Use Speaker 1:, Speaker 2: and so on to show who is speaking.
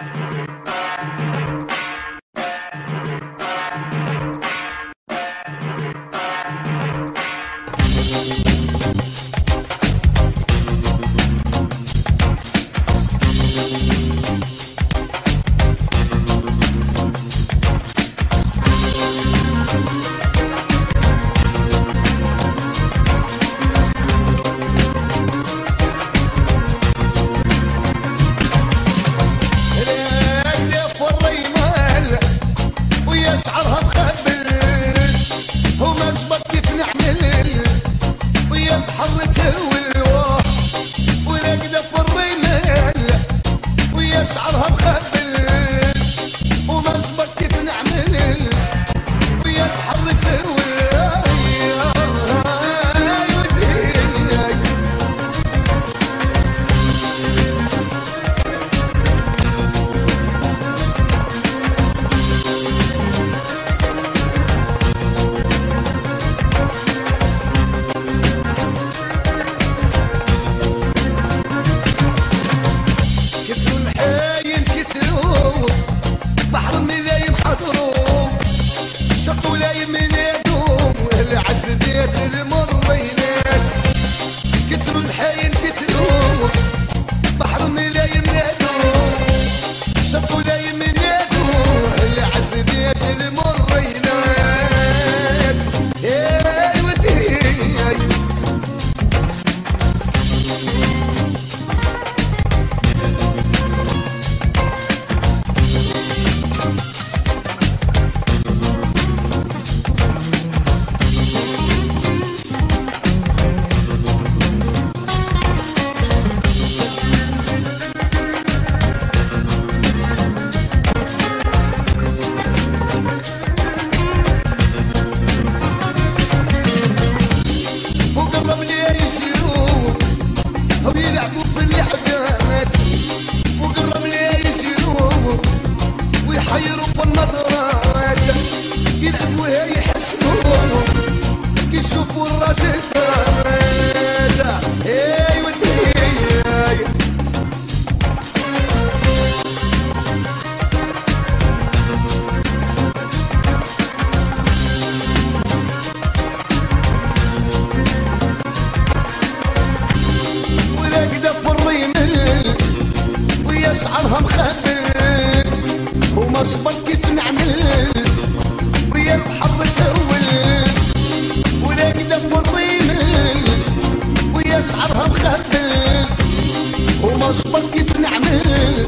Speaker 1: Bye. give me. يرسلوه ويلعبوا في اللعب شعرها مخبل وما صبت كيف نعمل ويا البحر تهول ولا كدا الريمل ويا شعرها مخبل وما كيف نعمل.